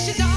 She